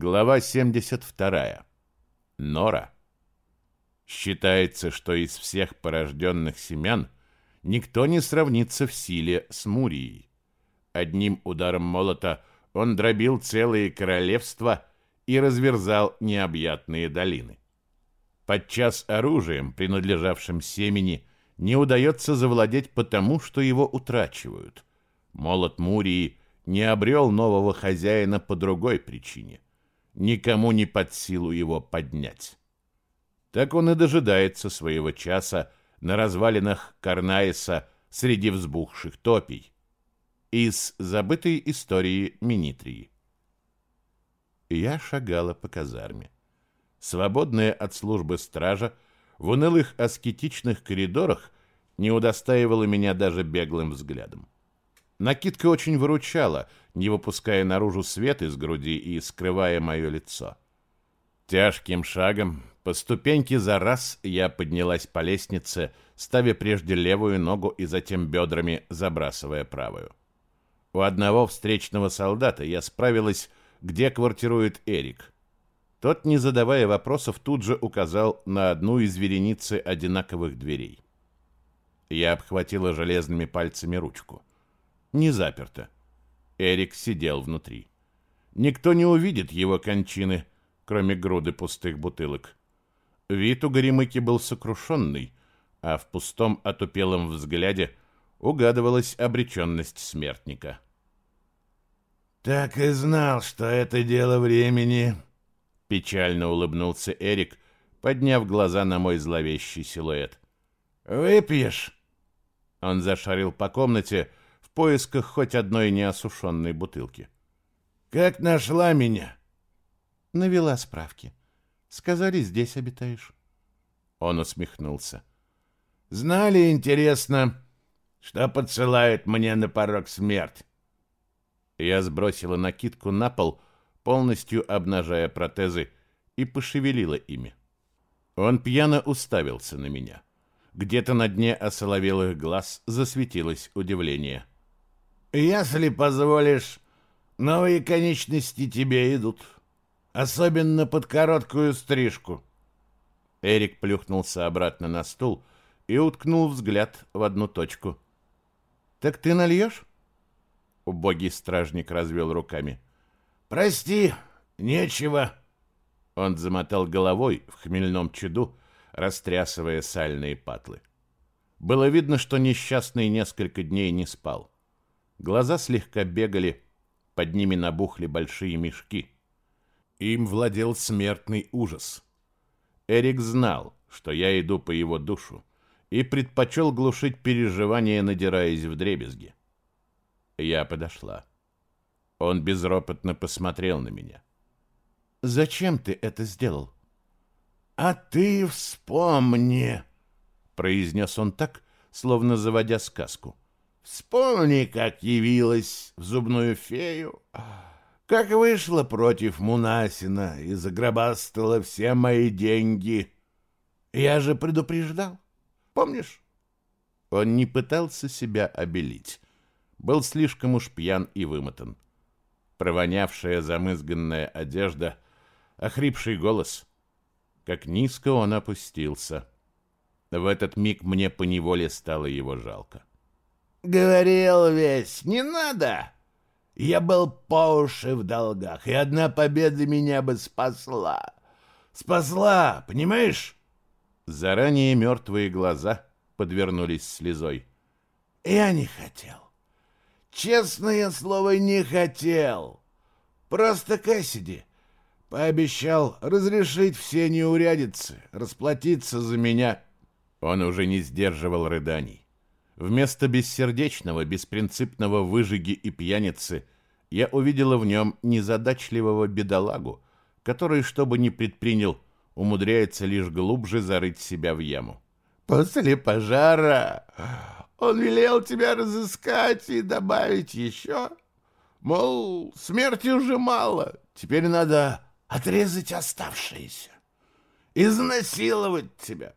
Глава 72. Нора. Считается, что из всех порожденных семян никто не сравнится в силе с Мурией. Одним ударом молота он дробил целые королевства и разверзал необъятные долины. Подчас оружием, принадлежавшим семени, не удается завладеть потому, что его утрачивают. Молот Мурии не обрел нового хозяина по другой причине. Никому не под силу его поднять. Так он и дожидается своего часа на развалинах Карнаиса среди взбухших топий. Из забытой истории Минитрии. Я шагала по казарме свободная от службы стража, в унылых аскетичных коридорах не удостаивала меня даже беглым взглядом. Накидка очень выручала, не выпуская наружу свет из груди и скрывая мое лицо. Тяжким шагом, по ступеньке за раз, я поднялась по лестнице, ставя прежде левую ногу и затем бедрами забрасывая правую. У одного встречного солдата я справилась, где квартирует Эрик — тот, не задавая вопросов, тут же указал на одну из вереницы одинаковых дверей. Я обхватила железными пальцами ручку. Не заперто. Эрик сидел внутри. Никто не увидит его кончины, кроме груды пустых бутылок. Вид у Горемыки был сокрушенный, а в пустом отупелом взгляде угадывалась обреченность смертника. «Так и знал, что это дело времени», Печально улыбнулся Эрик, подняв глаза на мой зловещий силуэт. «Выпьешь?» Он зашарил по комнате поисках хоть одной неосушенной бутылки. «Как нашла меня?» «Навела справки. Сказали, здесь обитаешь». Он усмехнулся. «Знали, интересно, что подсылает мне на порог смерть?» Я сбросила накидку на пол полностью обнажая протезы, и пошевелила ими. Он пьяно уставился на меня. Где-то на дне осоловелых глаз засветилось удивление. «Если позволишь, новые конечности тебе идут, особенно под короткую стрижку». Эрик плюхнулся обратно на стул и уткнул взгляд в одну точку. «Так ты нальешь?» Убогий стражник развел руками. Прости, нечего. Он замотал головой в хмельном чаду, растрясывая сальные патлы. Было видно, что несчастный несколько дней не спал. Глаза слегка бегали, под ними набухли большие мешки. Им владел смертный ужас. Эрик знал, что я иду по его душу, и предпочел глушить переживания, надираясь в дребезги. Я подошла. Он безропотно посмотрел на меня. «Зачем ты это сделал?» «А ты вспомни!» произнес он так, словно заводя сказку. «Вспомни, как явилась в зубную фею, как вышла против Мунасина и загробастала все мои деньги. Я же предупреждал, помнишь?» Он не пытался себя обелить, был слишком уж пьян и вымотан провонявшая замызганная одежда, охрипший голос. Как низко он опустился. В этот миг мне поневоле стало его жалко. «Говорил весь, не надо!» Я был по уши в долгах, и одна победа меня бы спасла. Спасла, понимаешь? Заранее мертвые глаза подвернулись слезой. Я не хотел. Честное слово, не хотел. Просто Кассиди пообещал разрешить все неурядицы, расплатиться за меня. Он уже не сдерживал рыданий. Вместо бессердечного, беспринципного выжиги и пьяницы я увидела в нем незадачливого бедолагу, который, что бы ни предпринял, умудряется лишь глубже зарыть себя в яму. «После пожара он велел тебя разыскать и добавить еще. Мол, смерти уже мало, теперь надо отрезать оставшиеся, изнасиловать тебя,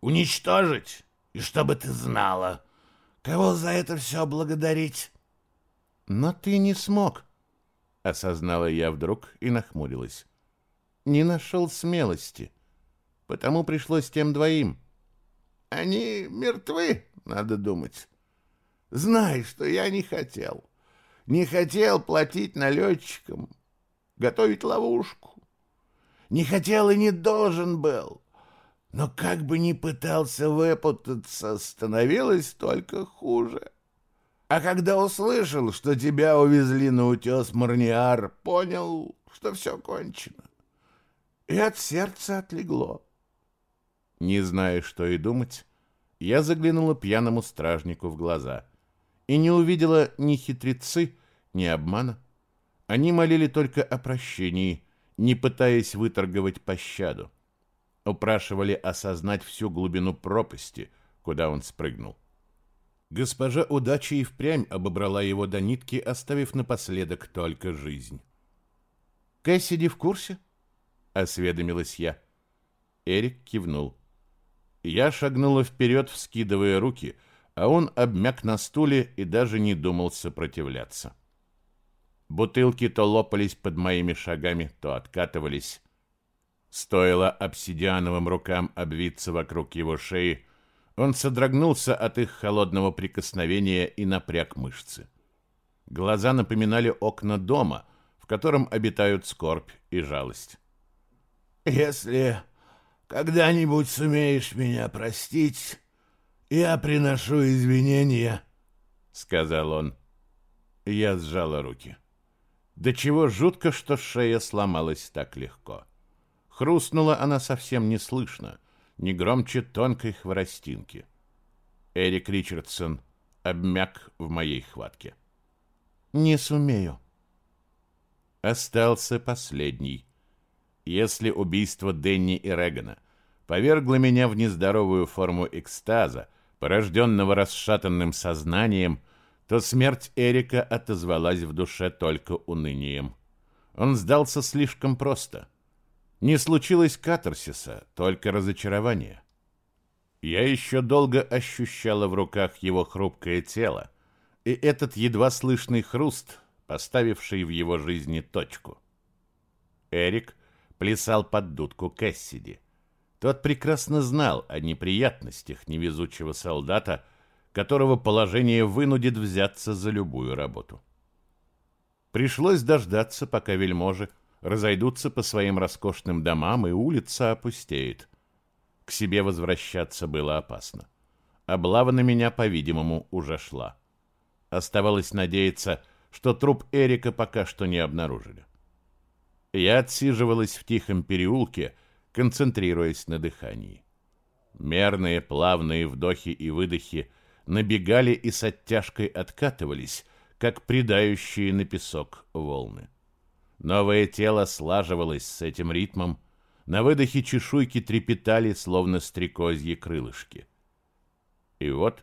уничтожить, и чтобы ты знала, кого за это все благодарить. Но ты не смог. — осознала я вдруг и нахмурилась. «Не нашел смелости, потому пришлось тем двоим». «Они мертвы, надо думать. Знай, что я не хотел. Не хотел платить налетчикам, готовить ловушку. Не хотел и не должен был. Но как бы ни пытался выпутаться, становилось только хуже. А когда услышал, что тебя увезли на утес Марниар, понял, что все кончено. И от сердца отлегло. Не зная, что и думать, я заглянула пьяному стражнику в глаза и не увидела ни хитрецы, ни обмана. Они молили только о прощении, не пытаясь выторговать пощаду. Упрашивали осознать всю глубину пропасти, куда он спрыгнул. Госпожа удачи и впрямь обобрала его до нитки, оставив напоследок только жизнь. «Кэссиди в курсе?» — осведомилась я. Эрик кивнул. Я шагнула вперед, вскидывая руки, а он обмяк на стуле и даже не думал сопротивляться. Бутылки то лопались под моими шагами, то откатывались. Стоило обсидиановым рукам обвиться вокруг его шеи, он содрогнулся от их холодного прикосновения и напряг мышцы. Глаза напоминали окна дома, в котором обитают скорбь и жалость. «Если когда-нибудь сумеешь меня простить, я приношу извинения», — сказал он. Я сжала руки. До чего жутко, что шея сломалась так легко. Хрустнула она совсем неслышно — не громче тонкой хворостинки. Эрик Ричардсон обмяк в моей хватке. «Не сумею». Остался последний. Если убийство Денни и Регана повергло меня в нездоровую форму экстаза, порожденного расшатанным сознанием, то смерть Эрика отозвалась в душе только унынием. Он сдался слишком просто — не случилось катарсиса, только разочарование. Я еще долго ощущала в руках его хрупкое тело, и этот едва слышный хруст, поставивший в его жизни точку. Эрик плясал под дудку Кэссиди. Тот прекрасно знал о неприятностях невезучего солдата, которого положение вынудит взяться за любую работу. Пришлось дождаться, пока вельможи разойдутся по своим роскошным домам, и улица опустеет. К себе возвращаться было опасно. Облава на меня, по-видимому, уже шла. Оставалось надеяться, что труп Эрика пока что не обнаружили. Я отсиживалась в тихом переулке, концентрируясь на дыхании. Мерные, плавные вдохи и выдохи набегали и с оттяжкой откатывались, как придающие на песок волны. Новое тело слаживалось с этим ритмом, на выдохе чешуйки трепетали, словно стрекозьи крылышки. И вот,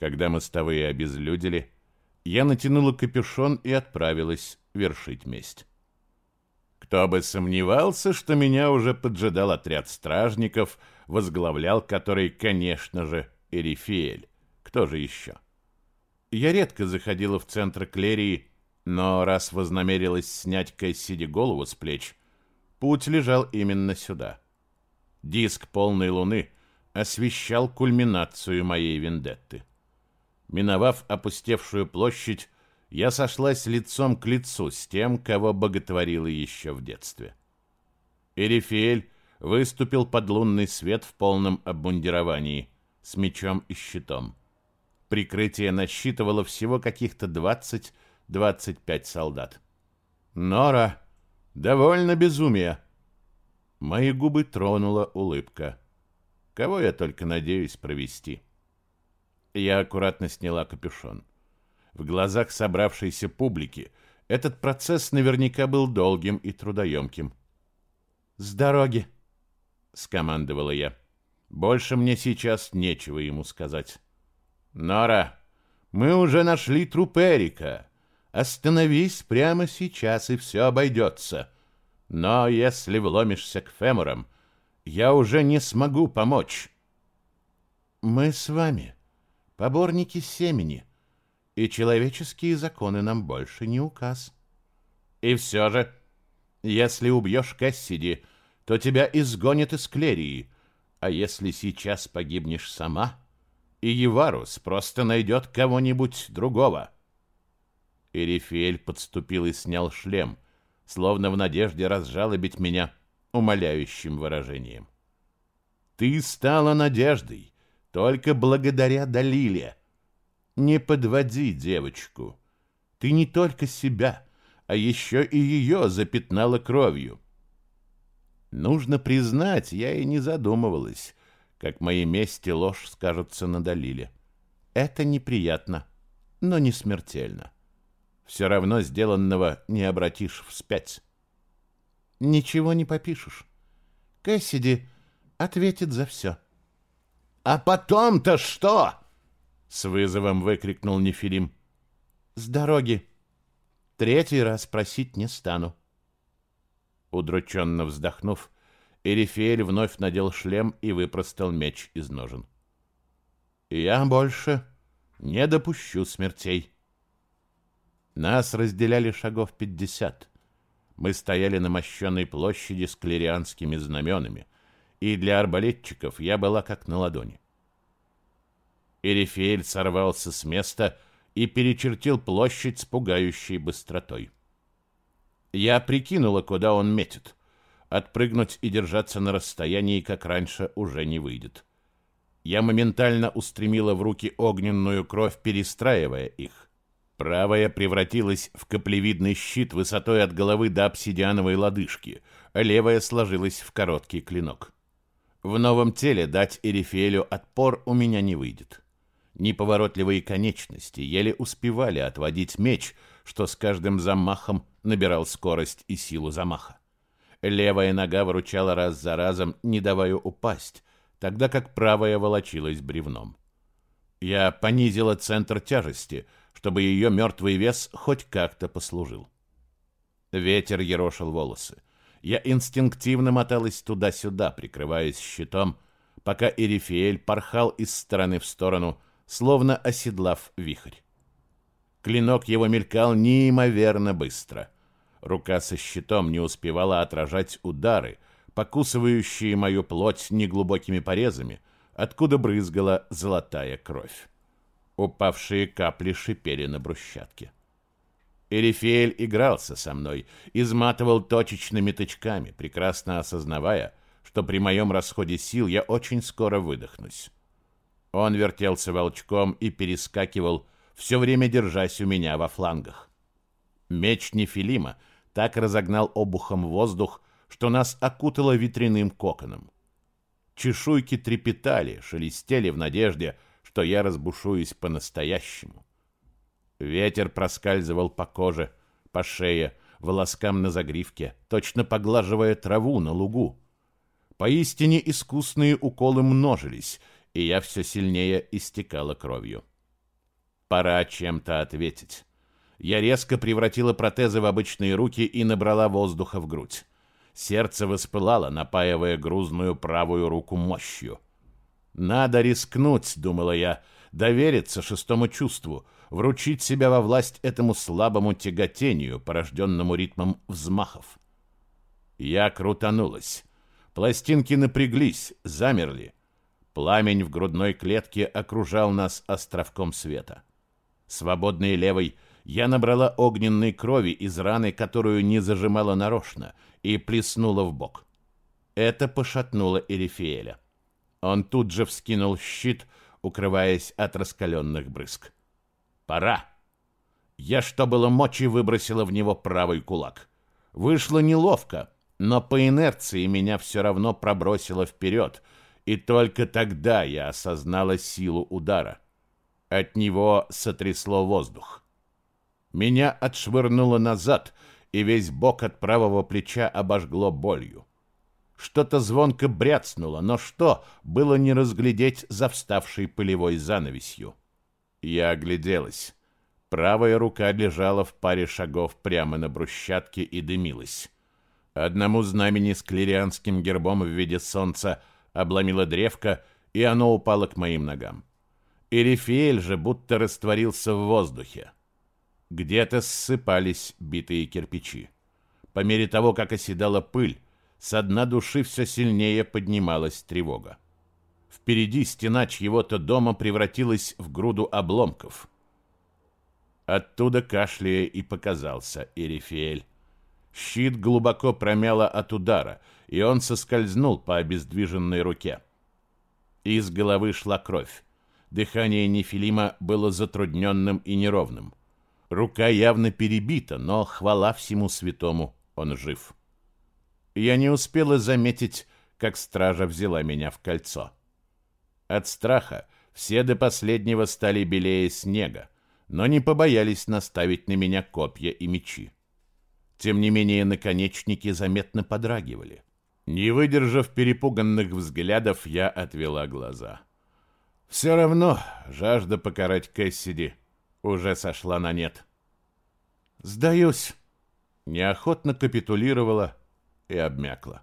когда мостовые обезлюдили, я натянула капюшон и отправилась вершить месть. Кто бы сомневался, что меня уже поджидал отряд стражников, возглавлял который, конечно же, Эрифиэль. Кто же еще? Я редко заходила в центр Клерии, но раз вознамерилась снять Кэссиди голову с плеч, путь лежал именно сюда. Диск полной луны освещал кульминацию моей вендетты. Миновав опустевшую площадь, я сошлась лицом к лицу с тем, кого боготворила еще в детстве. Эрифиэль выступил под лунный свет в полном обмундировании, с мечом и щитом. Прикрытие насчитывало всего каких-то двадцать 25 солдат. Нора, довольно безумия. Мои губы тронула улыбка. Кого я только надеюсь провести. Я аккуратно сняла капюшон. В глазах собравшейся публики этот процесс наверняка был долгим и трудоемким. «С дороги!» — скомандовала я. Больше мне сейчас нечего ему сказать. «Нора, мы уже нашли труп Эрика. Остановись прямо сейчас, и все обойдется. Но если вломишься к фемурам, я уже не смогу помочь. Мы с вами поборники семени, и человеческие законы нам больше не указ. И все же, если убьешь Кассиди, то тебя изгонят из Клерии, а если сейчас погибнешь сама, и Еварус просто найдет кого-нибудь другого. Эрифель подступил и снял шлем, словно в надежде разжалобить меня умоляющим выражением. Ты стала надеждой только благодаря Далиле. Не подводи девочку. Ты не только себя, а еще и ее запятнала кровью. Нужно признать, я и не задумывалась, как моей мести ложь скажется на Далиле. Это неприятно, но не смертельно. Все равно сделанного не обратишь вспять. Ничего не попишешь. Кэссиди ответит за все. «А потом-то что?» — с вызовом выкрикнул Нефилим. «С дороги. Третий раз просить не стану». Удрученно вздохнув, Эрифеэль вновь надел шлем и выпростал меч из ножен. «Я больше не допущу смертей». Нас разделяли шагов пятьдесят. Мы стояли на мощенной площади с клерианскими знаменами, и для арбалетчиков я была как на ладони. Эрифеэль сорвался с места и перечертил площадь с пугающей быстротой. Я прикинула, куда он метит. Отпрыгнуть и держаться на расстоянии, как раньше, уже не выйдет. Я моментально устремила в руки огненную кровь, перестраивая их. Правая превратилась в каплевидный щит высотой от головы до обсидиановой лодыжки, а левая сложилась в короткий клинок. В новом теле дать Эрифелю отпор у меня не выйдет. Неповоротливые конечности еле успевали отводить меч, что с каждым замахом набирал скорость и силу замаха. Левая нога выручала раз за разом, не давая упасть, тогда как правая волочилась бревном. Я понизила центр тяжести, чтобы ее мертвый вес хоть как-то послужил. Ветер ерошил волосы. Я инстинктивно моталась туда-сюда, прикрываясь щитом, пока Эрифиэль порхал из стороны в сторону, словно оседлав вихрь. Клинок его мелькал неимоверно быстро. Рука со щитом не успевала отражать удары, покусывающие мою плоть неглубокими порезами, откуда брызгала золотая кровь. Упавшие капли шипели на брусчатке. Эрифеэль игрался со мной, изматывал точечными тычками, прекрасно осознавая, что при моем расходе сил я очень скоро выдохнусь. Он вертелся волчком и перескакивал, все время держась у меня во флангах. Меч Нефилима так разогнал обухом воздух, что нас окутало ветряным коконом. Чешуйки трепетали, шелестели в надежде, что я разбушуюсь по-настоящему. Ветер проскальзывал по коже, по шее, волоскам на загривке, точно поглаживая траву на лугу. Поистине искусные уколы множились, и я все сильнее истекала кровью. Пора чем-то ответить. Я резко превратила протезы в обычные руки и набрала воздуха в грудь. Сердце воспылало, напаивая грузную правую руку мощью. «Надо рискнуть», — думала я, — «довериться шестому чувству, вручить себя во власть этому слабому тяготению, порожденному ритмом взмахов». Я крутанулась. Пластинки напряглись, замерли. Пламень в грудной клетке окружал нас островком света. Свободной левой я набрала огненной крови из раны, которую не зажимала нарочно, и плеснула в бок. Это пошатнуло Эрифиэля. Он тут же вскинул щит, укрываясь от раскаленных брызг. «Пора!» Я, что было мочи, выбросила в него правый кулак. Вышло неловко, но по инерции меня все равно пробросило вперед, и только тогда я осознала силу удара. От него сотрясло воздух. Меня отшвырнуло назад, и весь бок от правого плеча обожгло болью. Что-то звонко бряцнуло, но что было не разглядеть за вставшей пылевой занавесью. Я огляделась. Правая рука лежала в паре шагов прямо на брусчатке и дымилась. Одному знамени с клерианским гербом в виде солнца обломила древко, и оно упало к моим ногам. Эрифиэль же будто растворился в воздухе. Где-то ссыпались битые кирпичи. По мере того, как оседала пыль, со дна души все сильнее поднималась тревога. Впереди стена чьего-то дома превратилась в груду обломков. Оттуда кашляя и показался Эрифель. Щит глубоко промяло от удара, и он соскользнул по обездвиженной руке. Из головы шла кровь. Дыхание Нефилима было затрудненным и неровным. Рука явно перебита, но, хвала всему святому, он жив. Я не успела заметить, как стража взяла меня в кольцо. От страха все до последнего стали белее снега, но не побоялись наставить на меня копья и мечи. Тем не менее, наконечники заметно подрагивали. Не выдержав перепуганных взглядов, я отвела глаза. Все равно жажда покарать Кэссиди уже сошла на нет. «Сдаюсь!» Неохотно капитулировала и обмякла.